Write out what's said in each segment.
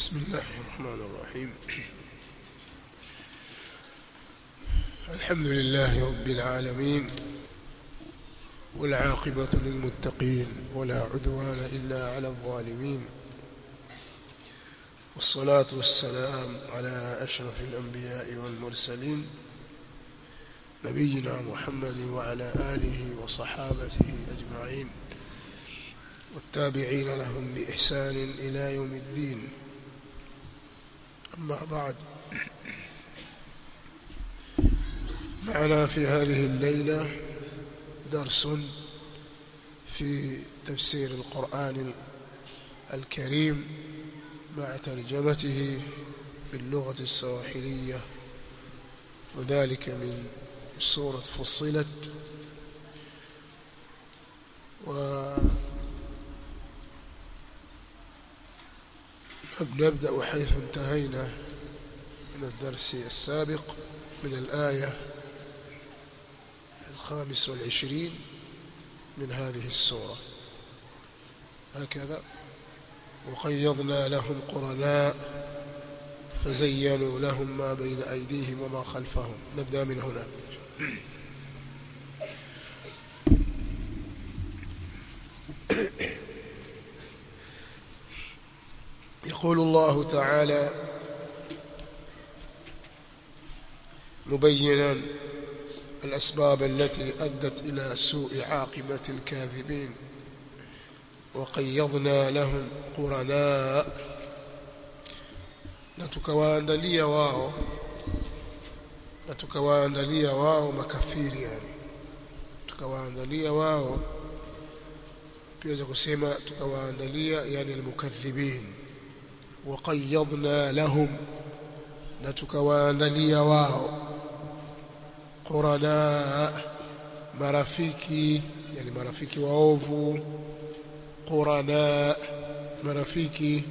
بسم الله الرحمن الرحيم. الحمد لله رب العالمين والعاقبة للمتقين ولا عدوان إلا على الظالمين. والصلاة والسلام على أشرف الأنبياء والمرسلين نبينا محمد وعلى آله وصحابته أجمعين. والتابعين لهم بإحسان إلى يوم الدين. أما بعد. معنا في هذه الليلة درس في تفسير القرآن الكريم مع ترجمته باللغة السواحلية وذلك من سورة فصلت. و نبدأ حيث انتهينا من الدرس السابق من الآية الخامس والعشرين من هذه السورة. هكذا وقيضنا لهم قرناء فزينوا لهم ما بين أيديهم وما خلفهم. نبدأ من هنا. يقول الله تعالى مبينا الأسباب التي أدت إلى سوء عاقبة الكاذبين وقيضنا لهم قرناء. نتكوان دليا واو. نتكوان دليا واو مكفير يعني. نتكوان دليا واو. بيوزكو سيما تكوان دليا يعني المكذبين. وقيضنا لهم. نتكوانليا واو. قرناء مرافيكي يعني مرافيكي وأوفو. قرناء مرافيكي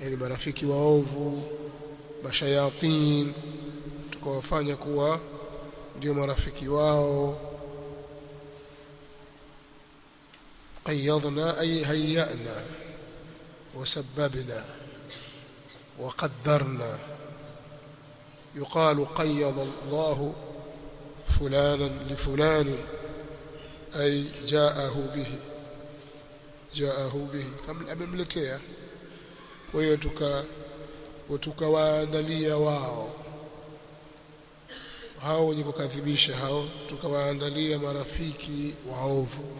يعني مرافيكي وأوفو. بشياطين تكوفanya kuwa ديو مرافيكي واو. قيضنا أي هيئنا وسببنا. وقدرنا يقال قيض الله فلانا لفلان أي جاءه به جاءه به amemletea kwa hiyo tuka tukawaandalia wao hao wenye kukadhibisha hao tukawaandalia marafiki waovu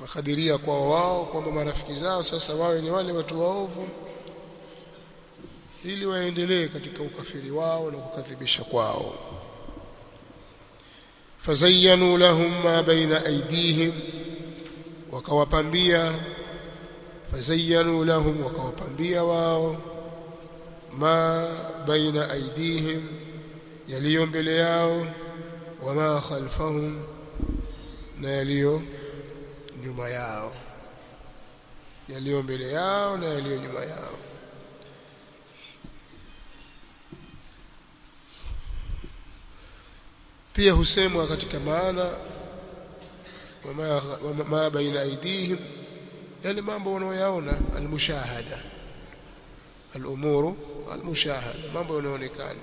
tukakadiria kwa wao kwamba marafiki zao sasa wawe ni wale watu waovu ili waendelee katika ukafiri wao na kukadhibisha kwao. Fazayyanu lahum ma baina aydihim wakawapambia. Fazayyanu lahum wakawapambia wao ma baina aydihim yaliyo mbele yao wama khalfahum na yaliyo nyuma yao yaliyo mbele yao na yaliyo nyuma yao pia husemwa katika maana wama ma baina aidihim yale mambo wanaoyaona almushahada alumuru almushahada mambo yanayoonekana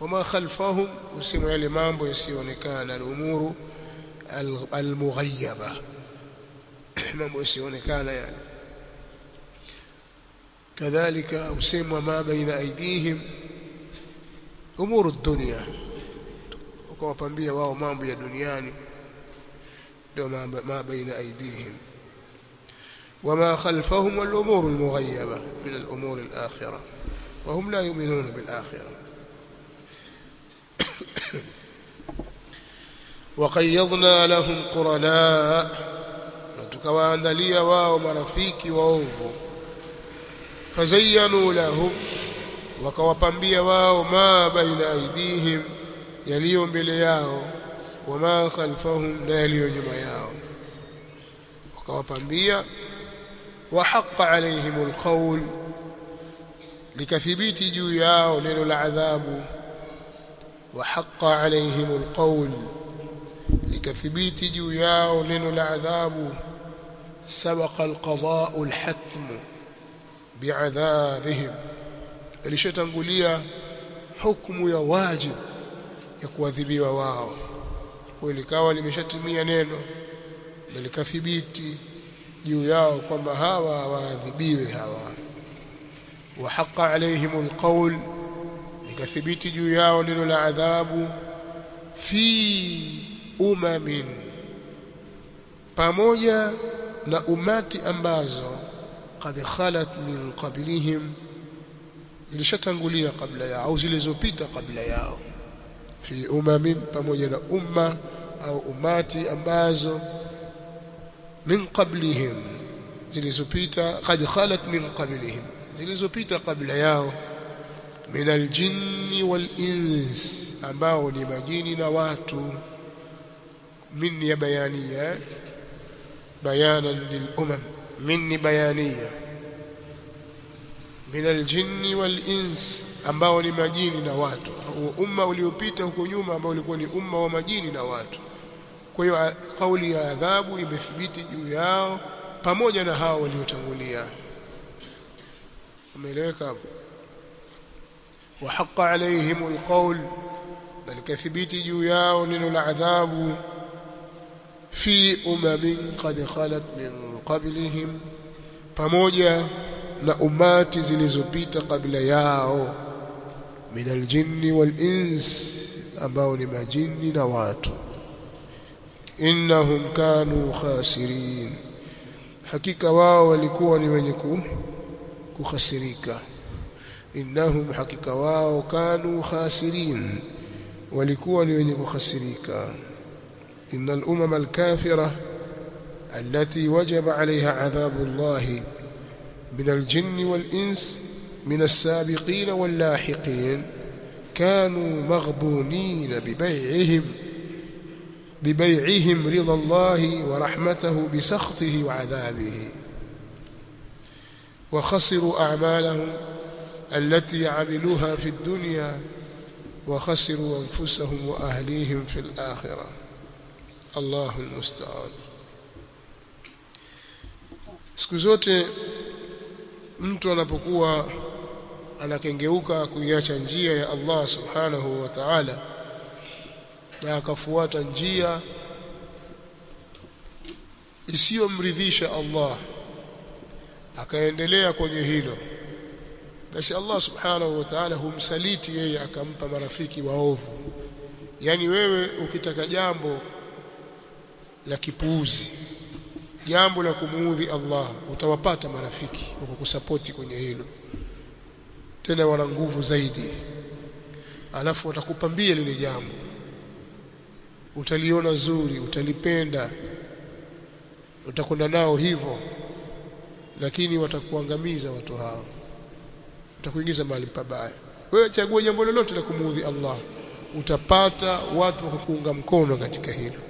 wama khalfahum husemwa yale mambo yasiyoonekana alumuru almughayyaba mambo yasionekana yani kadhalika usemwa ma baina aidihim umuru dunya ukawapambia wao mambo ya duniani ndio ma baina aidihim وما خلفهم والأمور المغيبة من الأمور الآخرة وهم لا يؤمنون بالآخرة وقيضنا لهم قرناء tukawaandalia wao marafiki waovu fazayanu lahum wakawapambia wao ma baina aidihim yaliyo mbele yao wama khalfahum na yaliyo nyuma yao wakawapambia وحق عليهم القول لكثبيت جوياو نينو العذاب وحق عليهم القول لكثبيت جوياو نينو العذاب سبق القضاء الحتم bi'adhabihim ilishatangulia hukumu ya wajib ya kuadhibiwa wao kwa likawa limeshatimia neno na likathibiti juu yao kwamba hawa waadhibiwe hawa wa haqa alaihim alqawl likathibiti juu yao neno la adhabu fi umamin pamoja na umati ambazo qad khalat min qablihim zilishatangulia kabla yao au zilizopita kabla yao fi umamin pamoja na umma au umati ambazo min qablihim zilizopita qad khalat min qablihim zilizopita kabla yao min aljinni wal ins ambao ni majini na watu min ya bayania bayanan للامم مني min من الجن wal ambao ni majini na watu. Umma uliopita huko nyuma ambao ulikuwa ni umma wa majini na watu. Kwa hiyo kauli ya adhabu imethibiti juu yao pamoja na hao waliotangulia. Umeeleweka hapo? Wa haqa alaihim alqawl bal kathibiti juu yao neno la adhabu fi umamin qad khalat min qablihim pamoja na umati zilizopita kabla yao min aljinni wal ins ambao ni majini na watu. Innahum kanu khasirin hakika wao walikuwa ni wenye kukhasirika. Innahum hakika wao kanu khasirin walikuwa ni wenye kukhasirika innal umama alkafira التي وجب عليها عذاب الله من الجن والإنس من السابقين واللاحقين كانوا مغبونين ببيعهم ببيعهم رضا الله ورحمته بسخطه وعذابه. وخسروا أعمالهم التي عملوها في الدنيا وخسروا أنفسهم وأهليهم في الآخرة. Allahu almustaan. Siku zote mtu anapokuwa anakengeuka kuiacha njia ya Allah subhanahu wa ta'ala na akafuata njia isiyomridhisha Allah akaendelea kwenye hilo basi Allah subhanahu wa ta'ala humsaliti yeye akampa marafiki waovu. Yani wewe ukitaka jambo la kipuuzi. Jambo la kumuudhi Allah. Utawapata marafiki wa kukusapoti kwenye hilo. Tena wana nguvu zaidi. Alafu watakupambia lile jambo. Utaliona zuri utalipenda. Utakwenda nao hivyo. Lakini watakuangamiza watu hao. Utakuingiza mahali pabaya. Wewe chagua jambo lolote la kumuudhi Allah. Utapata watu wa kukuunga mkono katika hilo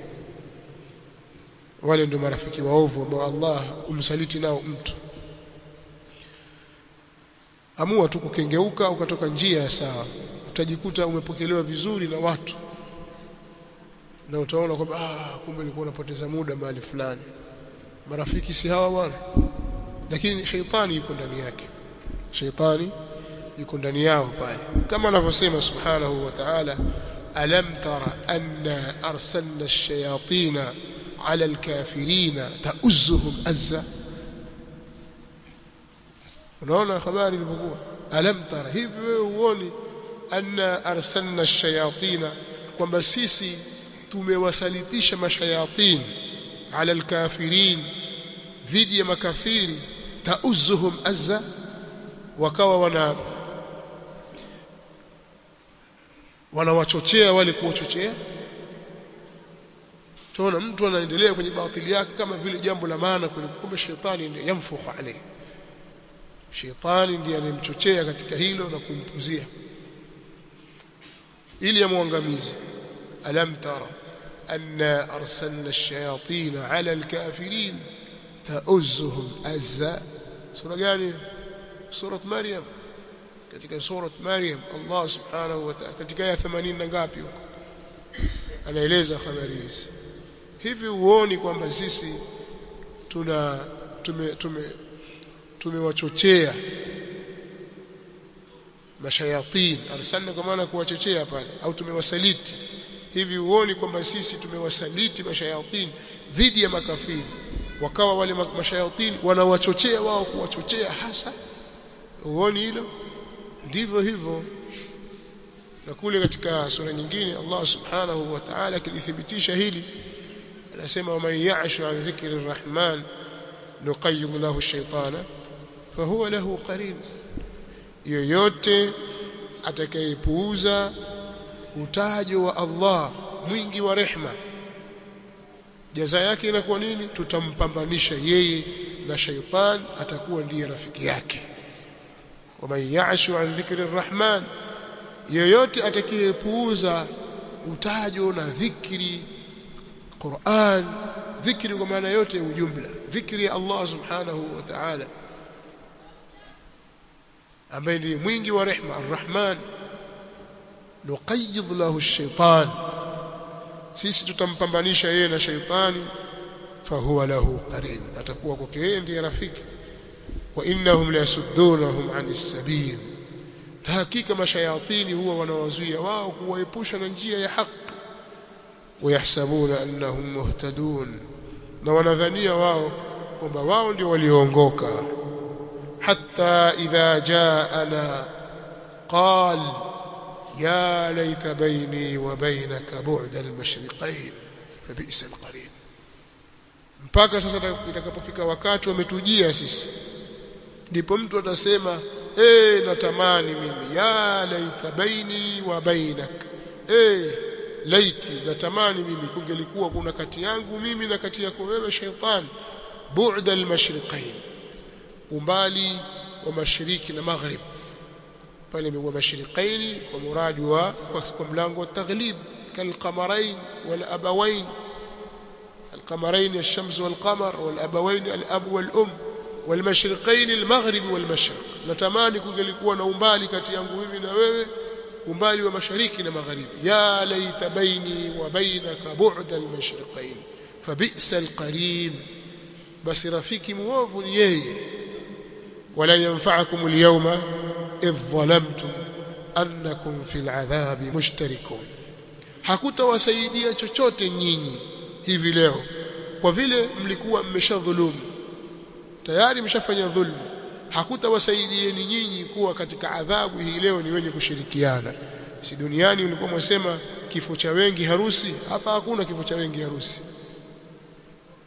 wale ndio marafiki waovu ambao Allah umsaliti nao mtu. Amua tu kukengeuka ukatoka njia ya sawa. Utajikuta umepokelewa vizuri na watu. Na utaona kwamba ah kumbe nilikuwa napoteza muda mahali fulani. Marafiki si hawa bwana. Lakini sheitani yuko ndani yake. Sheitani yuko ndani yao pale. Kama anavyosema subhanahu wa ta'ala alam tara anna arsalna ash-shayatina ala al-kafirina ta'uzzuhum azza unaona habari ilipokuwa alam tara. Hivi wewe uone anna arsalna ash-shayatin kwamba sisi tumewasalitisha mashayatin ala al-kafirin dhidi ya makafiri ta'uzzuhum azza wakawa wana wanawachochea wale kuwachochea tunaona mtu anaendelea kwenye batili yake kama vile jambo la maana kumbe shetani ndiye yamfukhu alayhi shetani ndiye anemchochea katika hilo na kumpuzia ili amwangamize alam tara anna arsalna ash-shayatin ala al-kafirin ta'uzzuhum azza sura gani sura maryam katika sura maryam Allah subhanahu wa ta'ala katika aya 80 na ngapi huko anaeleza habari hizi hivi uoni kwamba sisi tuna tume tume tumewachochea mashayatin arsalna kwa maana kuwachochea pale au tumewasaliti? Hivi uoni kwamba sisi tumewasaliti mashayatin dhidi ya makafiri wakawa wale mashayatin wanawachochea wao kuwachochea hasa? Uoni hilo? Ndivyo hivyo. Na kule katika sura nyingine Allah subhanahu wa ta'ala kilithibitisha hili anasema man ya'shu an dhikri rahman nuqayyid lahu shaytana fahuwa lahu qarin yoyote atakayepuuza utajo wa Allah mwingi wa rehma jaza yake inakuwa nini? Tutampambanisha yeye na shaytan atakuwa ndiye rafiki yake. Waman ya'shu an dhikri rrahman yoyote atakayepuuza utajo na dhikri Qur'an dhikri kwa maana yote ujumla. Dhikri ya Allah subhanahu wa ta'ala ambaye ni mwingi wa rehma arrahman. Nuqayyid lahu ash-shaytan. Sisi tutampambanisha yeye na shaytani fahuwa lahu qarin. Atakuwa kwake yeye ndiye rafiki. Wa innahum la yasuddunahum anis sabil hakika mashayatini huwa wanawazuia wao kuwaepusha na njia ya haki wayahsabuna annahum muhtadun na wanadhania wao kwamba wao ndio walioongoka. Hatta idha jaana qal ya laita baini wa bainaka bu'da al-mashriqayn fabisa al-qarin mpaka sasa itakapofika wakati wametujia sisi ndipo mtu atasema eh natamani mimi ya laita baini wa bainaka eh laiti natamani mimi kungelikuwa kuna kati yangu mimi na kati yako wewe shaytan bu'da al-mashriqayn umbali wa mashariki na maghrib pale imekuwa mashriqaini kwa muradi wa kwa mlango wa taghlib kalqamarain wal abawain القمرين الشمس والقمر والابوين الاب والام والمشرقين المغرب والمشرق natamani kungelikuwa na umbali kati yangu mimi na wewe umbali wa mashariki na magharibi. Ya laita baini wa bainaka bu'da al-mashriqain fabisa al-qarin basi rafiki muovu ni yeye. Wala yanfa'akum al-yawma idh dhalamtum annakum fil adhabi mushtarikun. Hakutawasaidia chochote nyinyi hivi leo kwa vile mlikuwa mmeshadhulumu. Tayari mshafanya dhulma hakutawasaidieni nyinyi kuwa katika adhabu hii leo ni wenye kushirikiana. Si duniani ulikuwa mwasema kifo cha wengi harusi? Hapa hakuna kifo cha wengi harusi.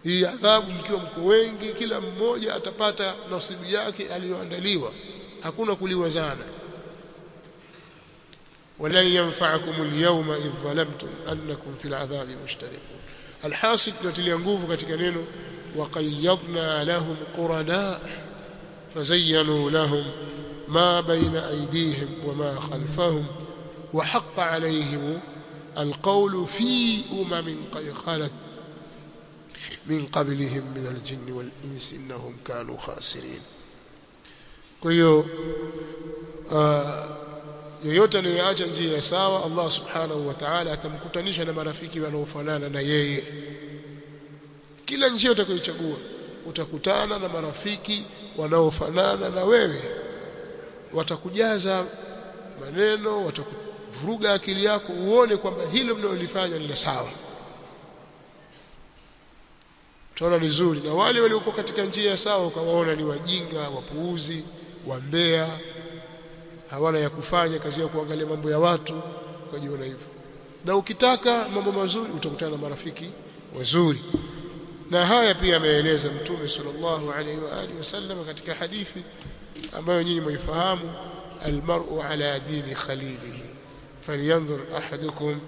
Hii adhabu mkiwa mko wengi kila mmoja atapata nasibu yake aliyoandaliwa. Hakuna kuliwazana walan yanfa'akum al-yawma idh zalamtum annakum fil adhabi mushtarikun. Alhasil tunatilia nguvu katika neno waqayyadna lahum qurana فزينوا لهم ما بين أيديهم وما خلفهم وحق عليهم القول في أمم قد خلت من قبلهم من الجن والإنس إنهم كانوا خاسرين كيو yoyote anayeacha njia ya sawa Allah subhanahu wa ta'ala atamkutanisha na marafiki wanaofanana na yeye kila njia utakayochagua utakutana na marafiki wanaofanana na wewe watakujaza maneno watakuvuruga akili yako uone kwamba hilo mnalolifanya ni sawa. Utaona ni zuri. Na wale waliokuwa katika njia ya sawa ukawaona ni wajinga wapuuzi wambea hawana ya kufanya kazi ya kuangalia mambo ya watu ukajiona hivyo. Na ukitaka mambo mazuri utakutana na marafiki wazuri na haya pia ameeleza mtume sallallahu alaihi wa alihi wasallam katika hadithi ambayo nyinyi mwifahamu almar'u ala dini khalilihi falyanzur ahadukum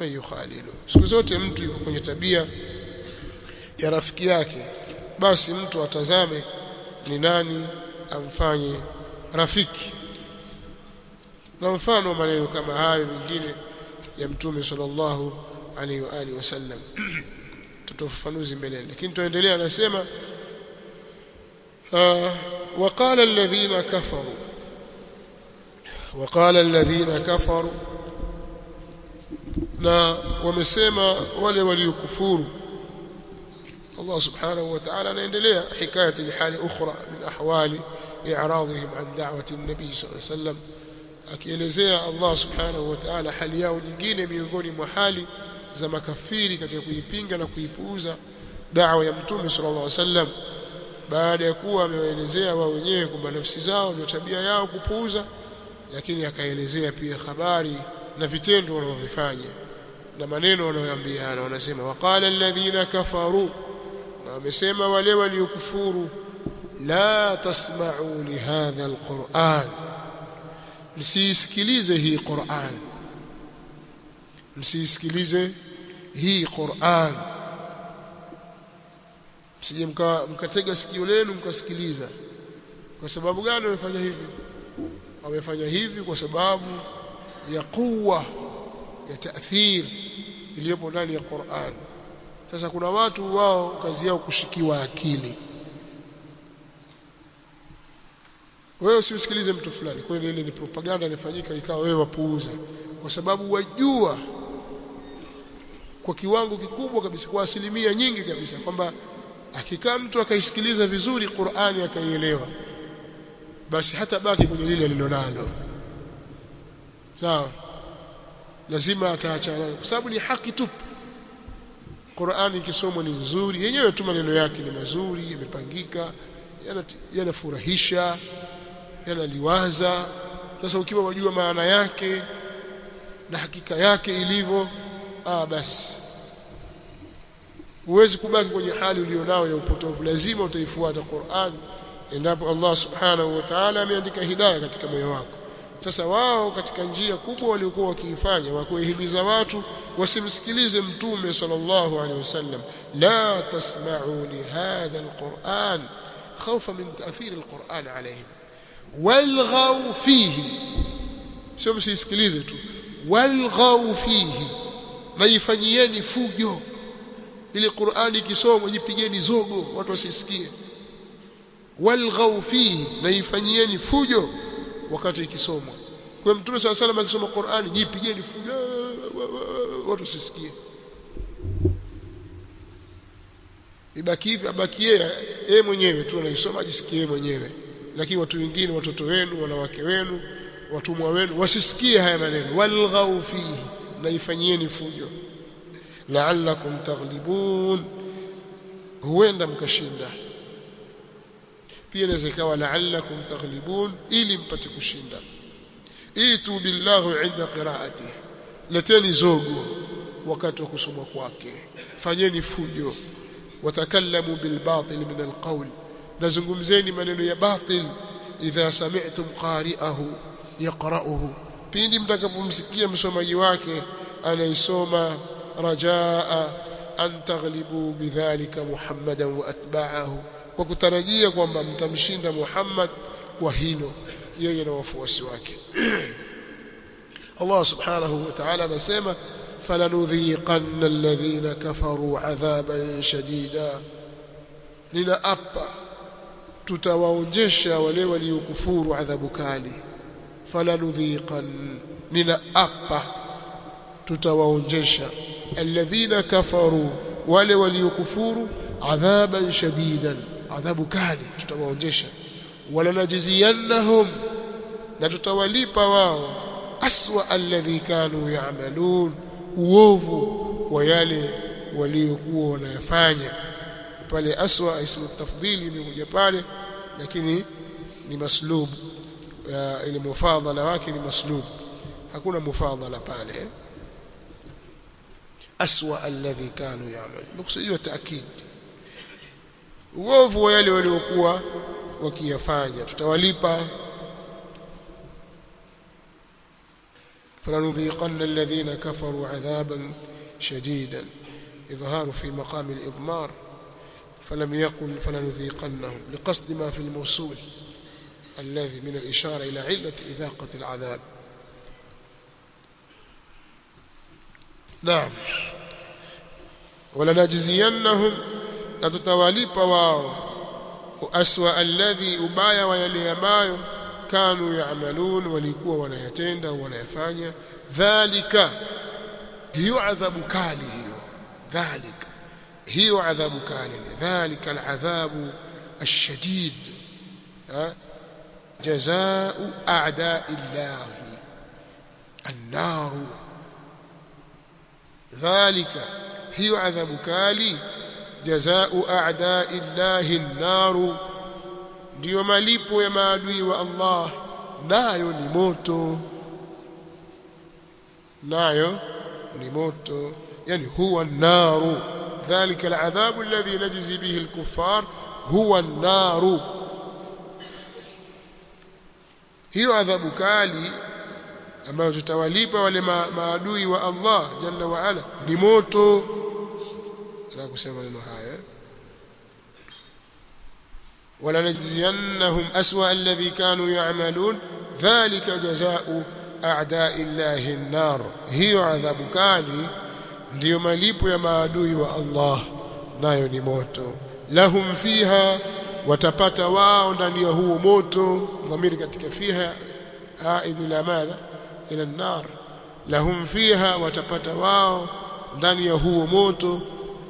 man yukhalilu. Siku zote mtu yuko kwenye tabia ya rafiki yake basi mtu atazame ni nani amfanye rafiki. Na mfano maneno kama hayo mengine ya mtume sallallahu alaihi wa alihi wasallam tutafafanuzi mbele lakini tuendelea anasema وقال الذين كفروا وقال الذين كفروا na wamesema wale waliokufuru Allah subhanahu wa ta'ala anaendelea hikayati hali ukhra min ahwali i'radihim an da'wati an-nabi sallallahu alayhi wasallam akielezea Allah subhanahu wa ta'ala hali yao nyingine miongoni mwa hali za makafiri katika kuipinga na kuipuuza da'wa ya mtume sallallahu alaihi wasallam baada ya kuwa amewaelezea wao wenyewe kwamba nafsi zao ndio tabia yao kupuuza lakini akaelezea pia habari na vitendo wanavyofanya na maneno wanayoambiana. Wanasema waqala alladhina kafaru na wamesema wale waliokufuru la tasma'u li hadha alquran msisikilize hii Qur'an msisikilize hii Qur'an. Msije mkatega sikio lenu mkasikiliza. Kwa sababu gani wamefanya hivi? Wamefanya hivi kwa sababu ya kuwa ya taathir iliyopo ndani ya Qur'an. Sasa kuna watu wao kazi yao kushikiwa akili. Wewe usimsikilize mtu fulani. Kweli ile ni propaganda inafanyika ikawa wewe wapuuza. Kwa sababu wajua kwa kiwango kikubwa kabisa kwa asilimia nyingi kabisa kwamba akikaa mtu akaisikiliza vizuri Qur'ani akaielewa basi hata baki kwenye lile alilonalo. Sawa? Lazima ataachana kwa sababu ni haki tupu Qur'ani ikisomwa ni nzuri yenyewe tu maneno yake ni mazuri yamepangika yanafurahisha yanaliwaza. Sasa ukiwa wajua maana yake na hakika yake ilivyo ah basi. Huwezi kubaki kwenye hali ulionao ya upotofu lazima utaifuata Qur'an endapo Allah subhanahu wa ta'ala ameandika hidayah katika moyo wako. Sasa wao katika njia kubwa waliokuwa wakiifanya wakuehimiza watu wasimsikilize mtume sallallahu alaihi wasallam la tasma'u li hadha alquran khawfa min ta'thir alquran alayhim. Walghaw fihi. Sio msisikilize tu. Walghaw fihi na ifanyieni fujo. Ili Qur'ani ikisomwa jipigeni zogo watu wasisikie. Walghaw fihi naifanyieni fujo wakati ikisomwa kwa mtume swalla salam akisoma Qur'ani jipigeni fujo watu wasisikie. Ibaki hivi abaki yeye mwenyewe tu anaisoma ajisikie mwenyewe. Lakini watu wengine watoto wenu wanawake wenu watumwa wenu wasisikie haya maneno. Walghaw fihi na ifanyieni fujo la'allakum taghlibun huenda mkashinda pia inaweza ikawa la'allakum taghlibun ili mpate kushinda itu billahu inda qiraati leteni zogo wakati wa kusoma kwake fanyeni fujo watakallamu bilbatil min alqawl nazungumzeni maneno ya batil idha sami'tum qari'ahu yaqra'uhu pindi mtakapomsikia msomaji wake anaisoma rajaa an taghlibu bidhalika muhammadan wa atba'ahu kwa kutarajia kwamba mtamshinda Muhammad kwa hilo yeye na wafuasi wake. Allah subhanahu wa ta'ala anasema falanudhiqanna alladhina kafaru adhaban shadida. Ninaapa tutawaonjesha wale waliokufuru adhabu kali falanudhiqan ninaapa tutawaonjesha alladhina kafaru wale waliokufuru adhaban shadidan adhabu kali tutawaonjesha wala najziyannahum na tutawalipa wao aswa alladhi kanu ya'malun uovu wa yale waliokuwa wanayafanya pale aswa ismu tafdhili imekuja pale lakini ni ile mufadhala wake ni maslub hakuna mufadhala pale aswa alladhi kanu ya'mal mkusudiwa taakid uovu wa yale waliokuwa wakiyafanya tutawalipa فلنذيقن الذين كفروا عذابا شديدا إظهار في مقام الإضمار فلم يقل فلنذيقنهم لقصد ما في الموصول الذي من الإشارة إلى علة إذاقة العذاب. نعم. ولنجزينهم نتتواليب واو. أسوأ الذي أبايا ويلي أبايو كانوا يعملون وليكوا wanayatenda wanayafanya dhalika hiyo adhabu kali hiyo dhalika hiyo adhabu kali dhalika aladhabu الشديد جزاء أعداء الله النار. ذلك هي عذاب كالي. جزاء أعداء الله النار. ديو ماليبو يا مادوي والله نايو لموتو نايو لموتو يعني هو النار. ذلك العذاب الذي نجزي به الكفار. هو النار. Hiyo adhabu kali ambayo tutawalipa wale ma, maadui wa Allah jalla wa ala ni moto na kusema maneno haya wala najziyannahum aswa alladhi kanu ya'malun dhalika jazaa'u a'da'i llahi an-nar hiyo adhabu kali ndiyo malipo ya maadui wa Allah nayo ni moto lahum fiha watapata wao ndani ya huo moto dhamiri katika fiha aidu la madha ila an-nar. Lahum fiha watapata wao ndani ya huo moto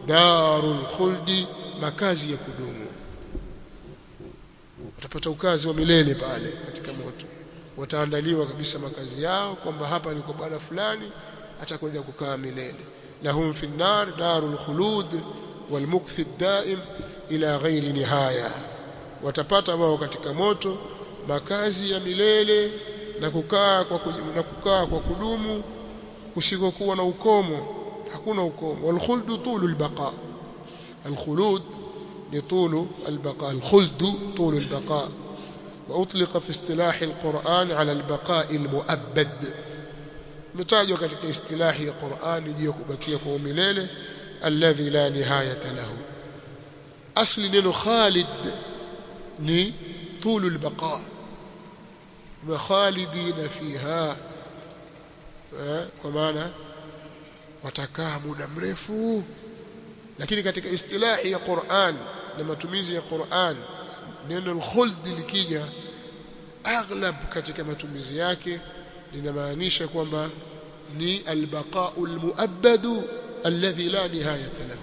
darul khuldi makazi ya kudumu. Watapata ukazi wa milele pale katika moto. Wataandaliwa kabisa makazi yao kwamba hapa ni kwa bwana fulani atakwenda kukaa milele. Lahum fi an-nar darul khulud wal mukthi daim ila ghairi nihaya watapata wao katika moto makazi ya milele na kukaa kwa na kukaa kwa kudumu kusikokuwa na ukomo hakuna ukomo walkhuldu tulu albaqa alkhulud ni tulu albaqa alkhuldu tulu albaqa واطلق في اصطلاح القرآن على البقاء المؤبد متاجوا katika istilahi ya Qur'an juu kubakia kwa umilele الذي لا نهاية له. أصل لنو خالد ني طول البقاء. وخالدين فيها كما أنا وتكاهم نمرفو لكن كتك استلاحي قرآن لما تميزي قرآن لأن الخلد لكي أغلب كتك ما تميزيك لنمانيش كما ني البقاء المؤبد. Alladhi la nihayata lahu.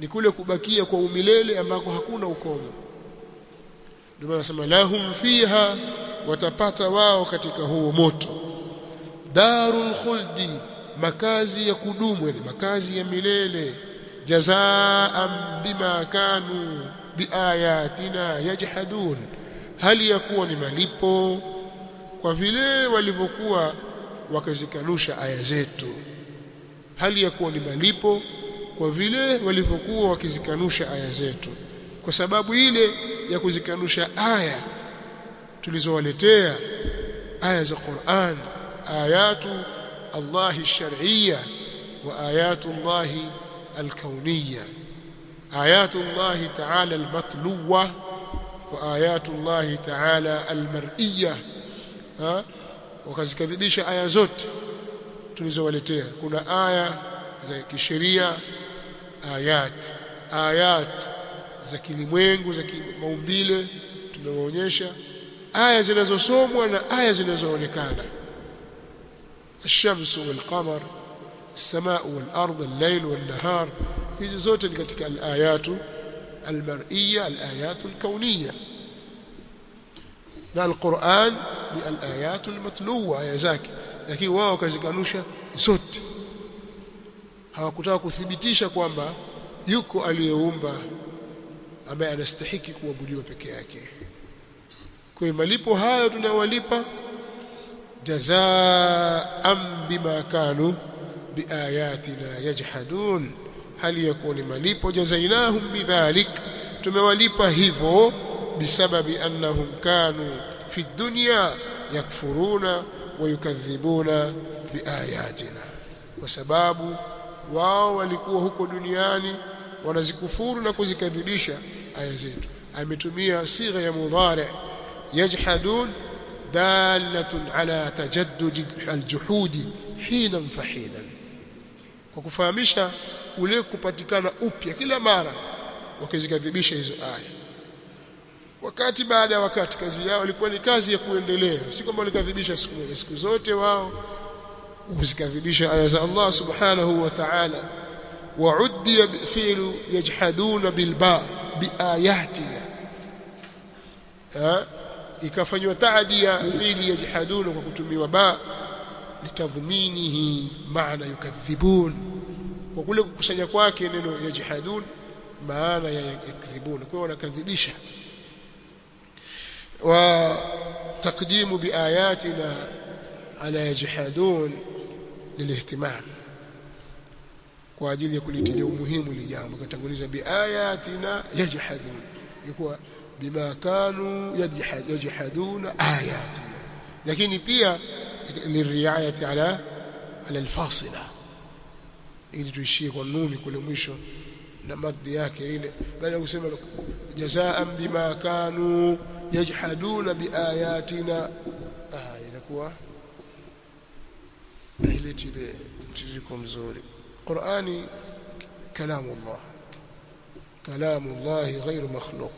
Ni kule kubakia kwa umilele ambako hakuna ukomo. Ndio maana nasema lahum fiha watapata wao katika huo moto. Darul khuldi makazi ya kudumu ni makazi ya milele. Jazaa bima kanu biayatina yajhadun. Hali ya kuwa ni malipo kwa vile walivyokuwa wakazikanusha aya zetu hali ya kuwa ni malipo kwa vile walivyokuwa wakizikanusha aya zetu. Kwa sababu ile ya kuzikanusha aya tulizowaletea aya za Qur'an ayatu Allah shar'iyya wa ayatu Allah al-kawniyya ayatu Allah ta'ala al-matluwa wa ayatu Allah ta'ala al-mar'iyya ha? Wakazikadhibisha aya zote tulizowaletea kuna aya za kisheria ayat ayat za kilimwengu za maumbile tumewaonyesha aya zinazosomwa na aya zinazoonekana الشمس والقمر السماء والأرض الليل والنهار hizi zote ni katika al-ayatu al-mar'iyya al-ayatu al-kawniyya na al-Qur'an ni al-ayatu al-matluwa aya zake lakini wao wakazikanusha zote. Hawakutaka kuthibitisha kwamba yuko aliyeumba ambaye anastahiki kuabudiwa peke yake. Kwa malipo hayo tunawalipa jazaan bima kanu biayatina yajhadun. Hali yakuni malipo jazainahum bidhalik. Tumewalipa hivyo bisababi annahum kanu fi dunya yakfuruna wa yukadhibuna biayatina. Kwa sababu wao walikuwa huko duniani wanazikufuru na kuzikadhibisha aya zetu. Ametumia sigha ya mudhari yajhadun dalatun ala tajaddud aljuhudi hina fahina kwa kufahamisha ule kupatikana upya kila mara wakizikadhibisha hizo aya wakati baada ya wakati kazi yao ilikuwa ni kazi ya kuendelea. Si kwamba walikadhibisha siku moja siku zote wao usikadhibisha aya za Allah subhanahu wa ta'ala. Wa'uddiya fi'lu yajhaduna bilba biayatina ikafanywa taadia fi'li yajhaduna kwa kutumiwa ba litadhminihi maana yukadhibun. Kwa kule kukusanya kwake neno yajhadun maana ya yakdhibun. Kwa wanakadhibisha. Taqdimu biayatina ala yajhadun lilihtimam kwa ajili ya kulitilia umuhimu ili jambo katanguliza biayatina yajhadun ilikuwa bima kanu yajhaduna ayatina lakini pia liriayati ala ala alfasila ili tuishie kwa nuni kule mwisho na madhi yake ile ya kusema jazaan bima kanu yajhaduna biayatina ah inakuwa haileti ile mtiririko mzuri. Qur'ani kalamu Allah kalamu Allah ghairu makhluq.